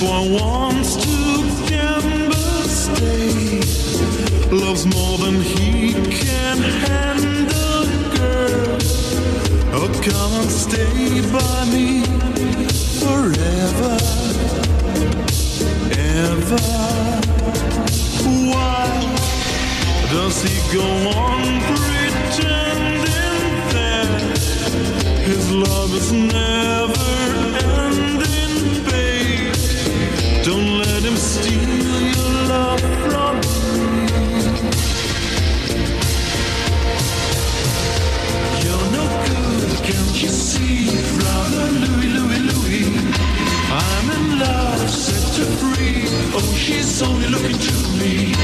One wants to gamble, stay. Loves more than he can handle, girl. Oh, come and stay by me forever, ever. Why does he go on pretending that his love is never? She's only looking to me.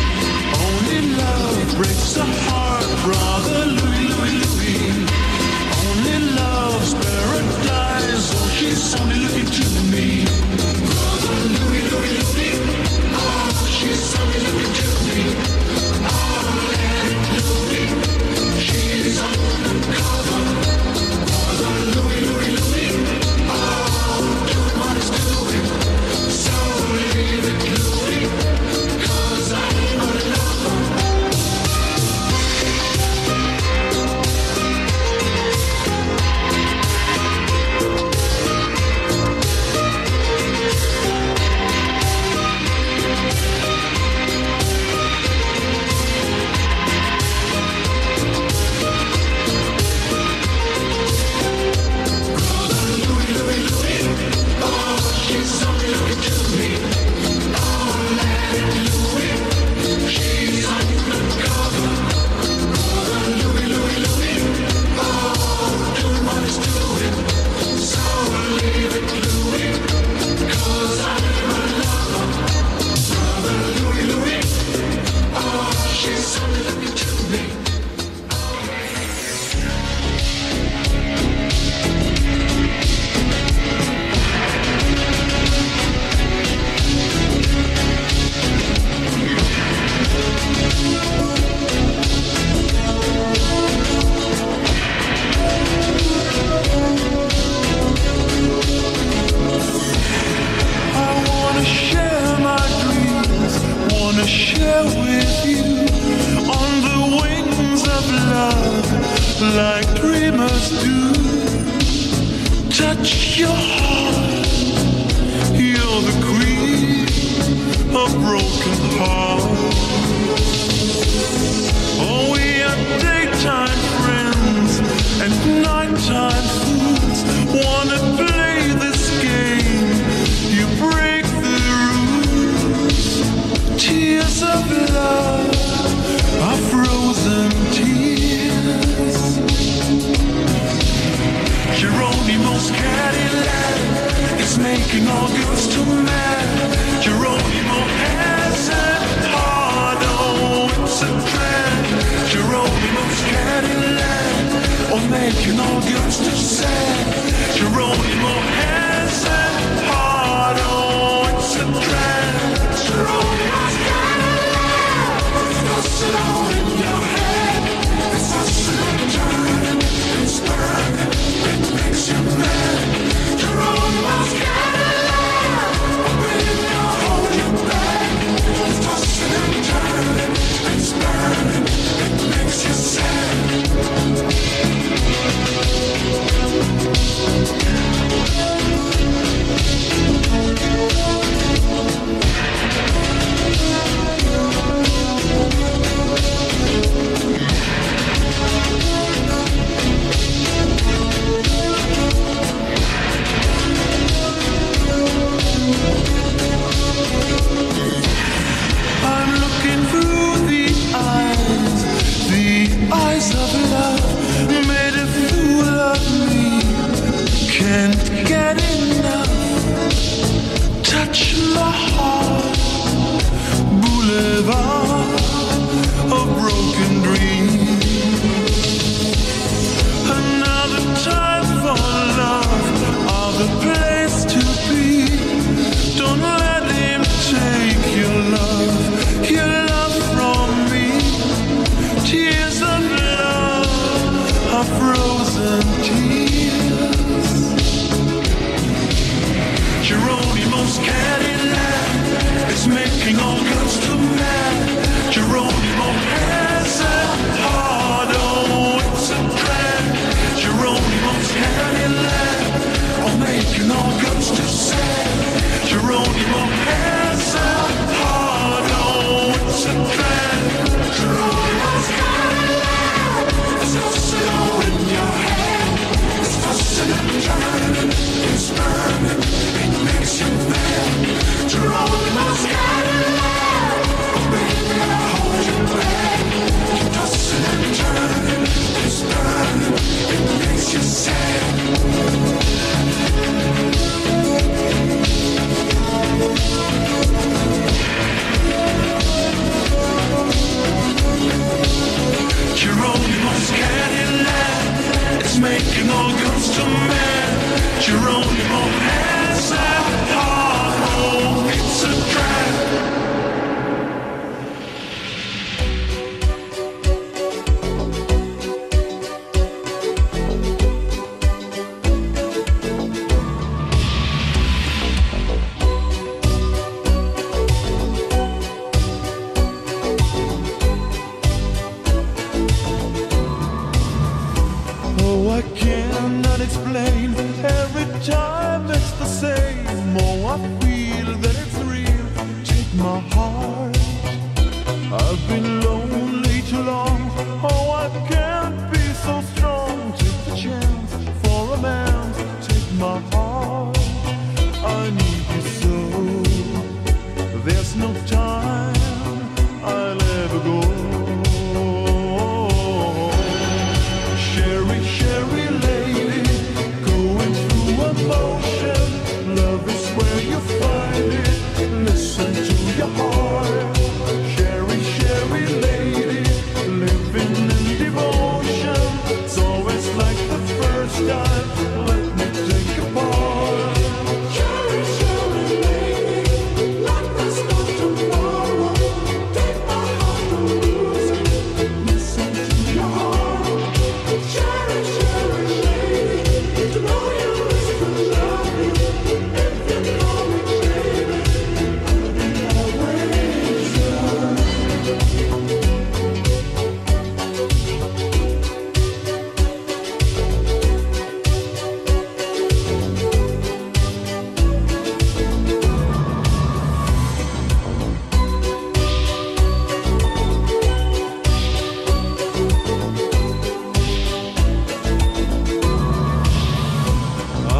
just a man, your only.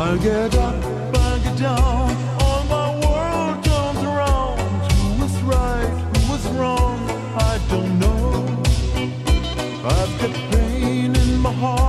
I'll get up, I'll get down. All my world. Who was right, who was wrong? I don't know. I've got pain in my heart.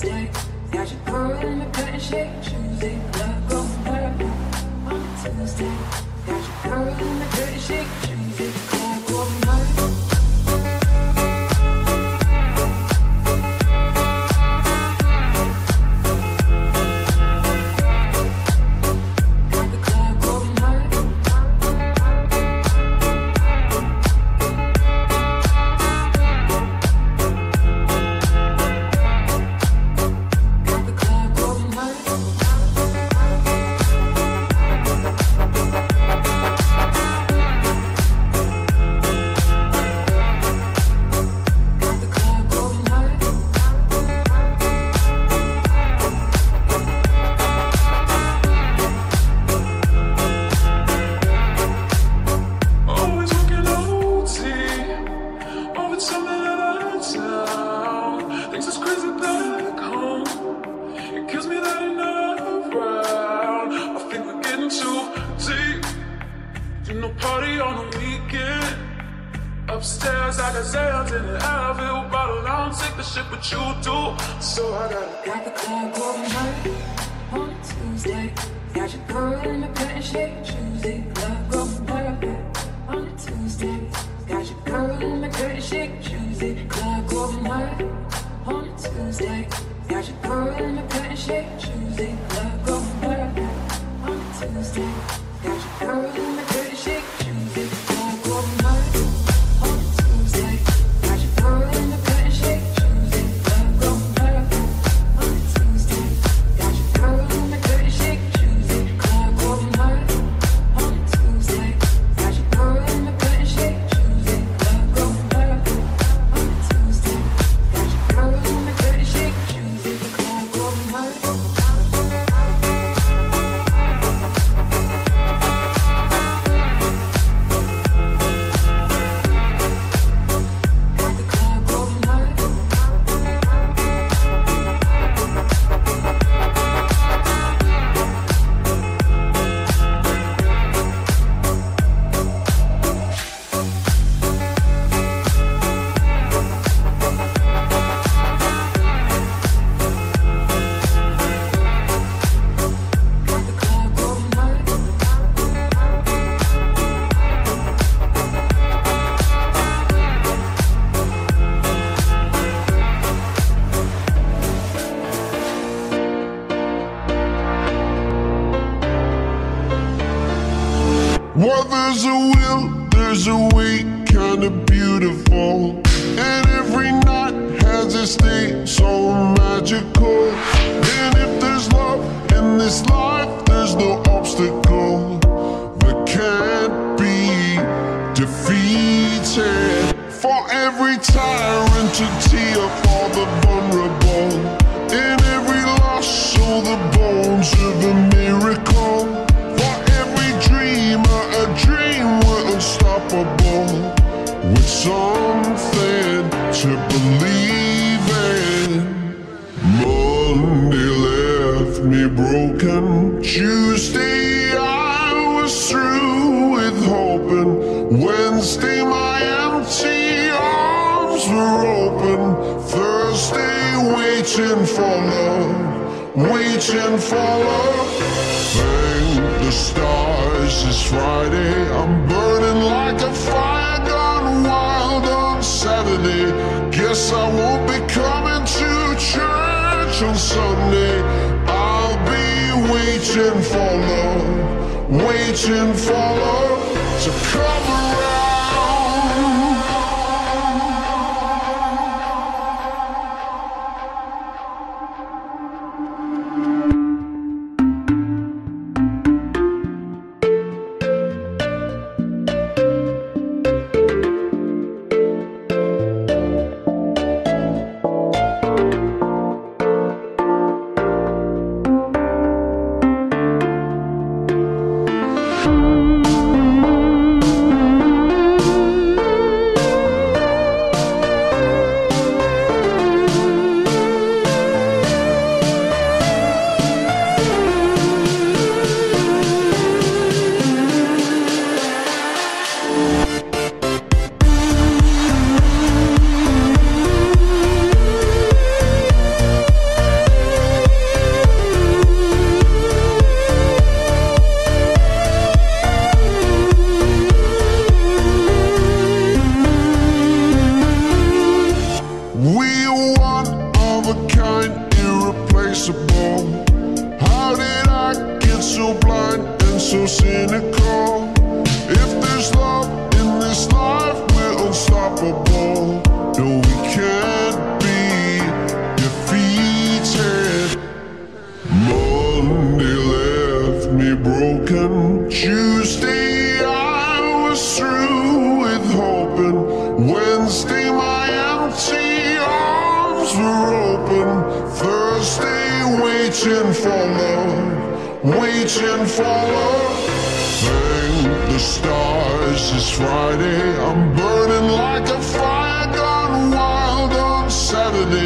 Tuesday. Got your girl in the cutting shake Tuesday. Love goes purple on Tuesday. Got your girl in the cutting shake waiting for love, waiting for love.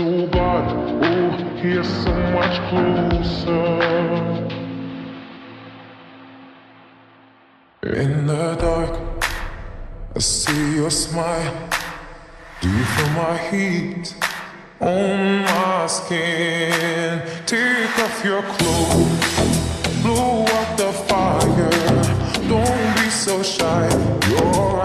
so bad. Oh, here's so much closer. In the dark, I see your smile. Do you feel my heat on my skin? Take off your clothes, blow out the fire. Don't be so shy. You're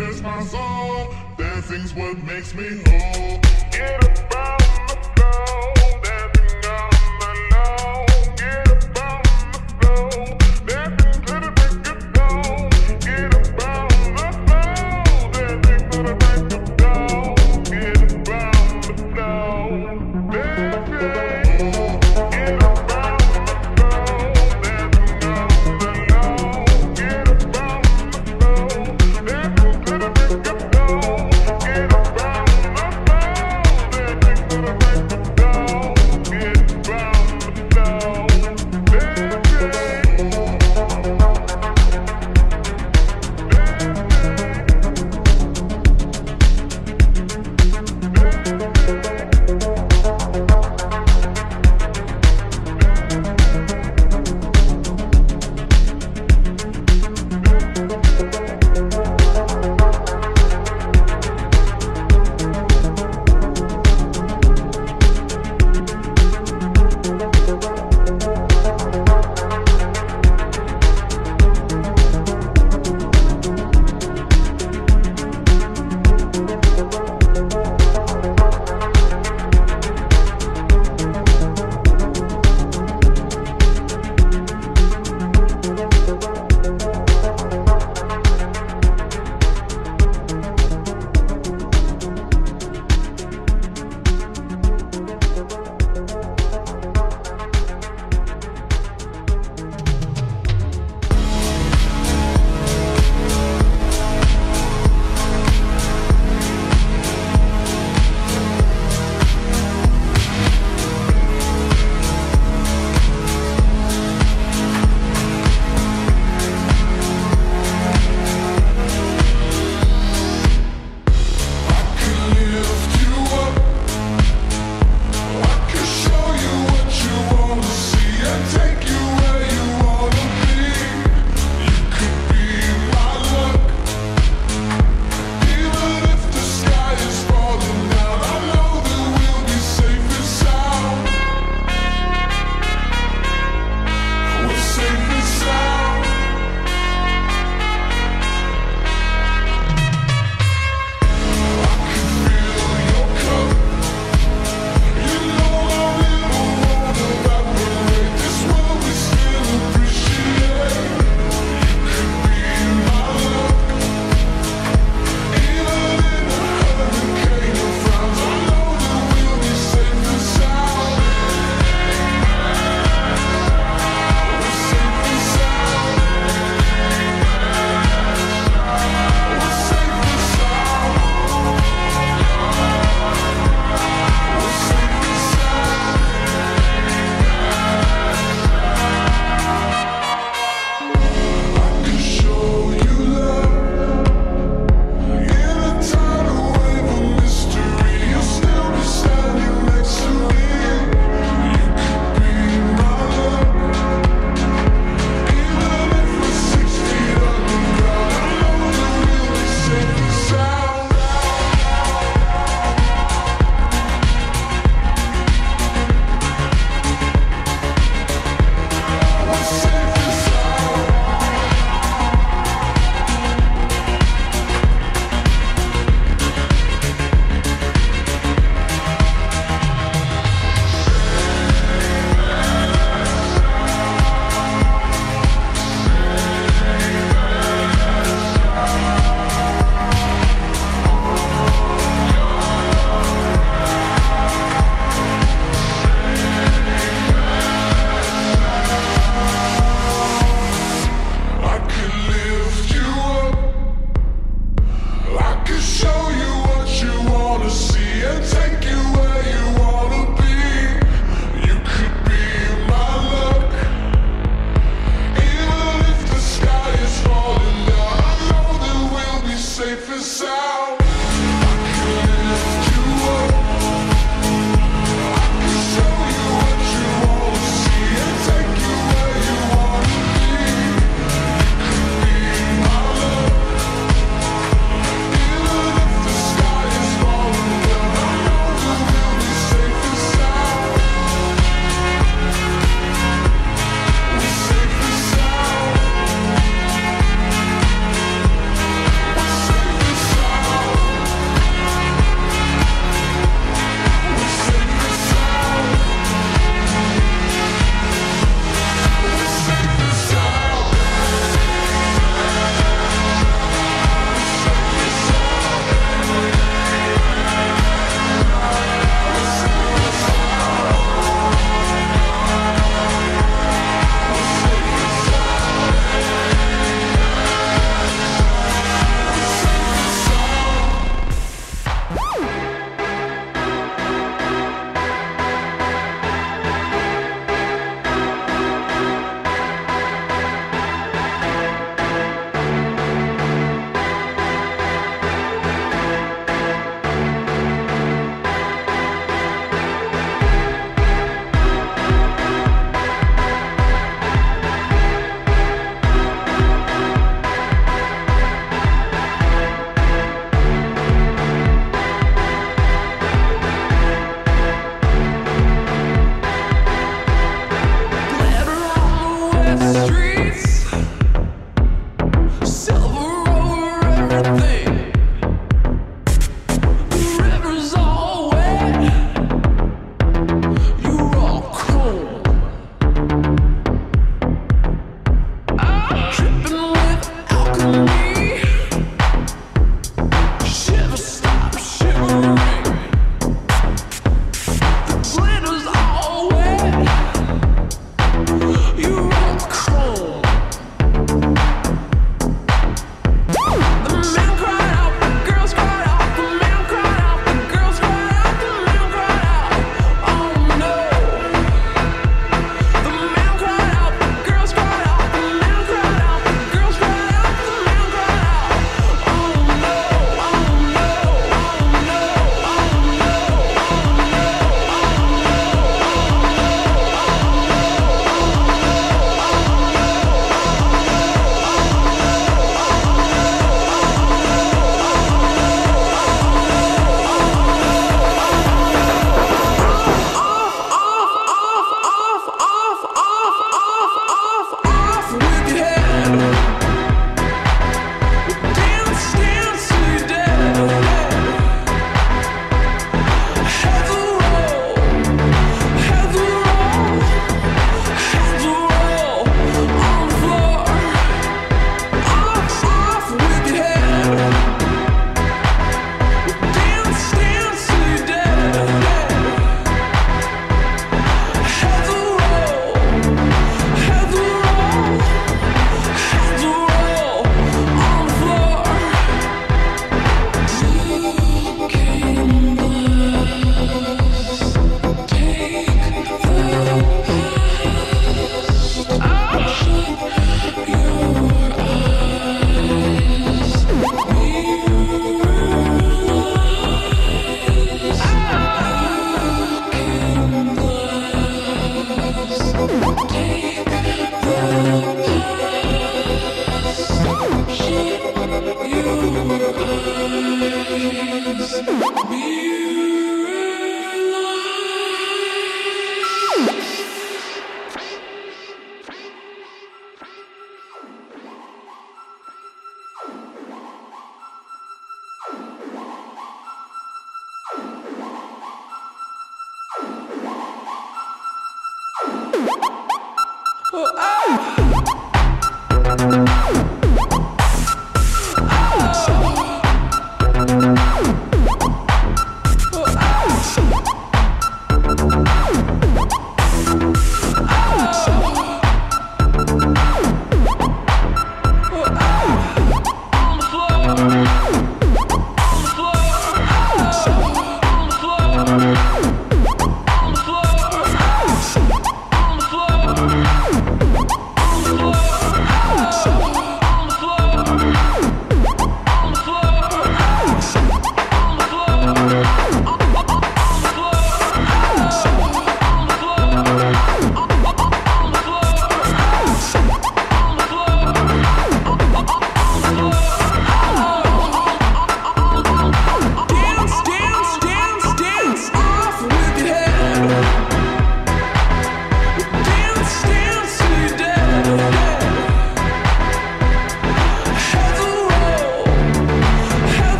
What my soul. Dancing's what makes me whole.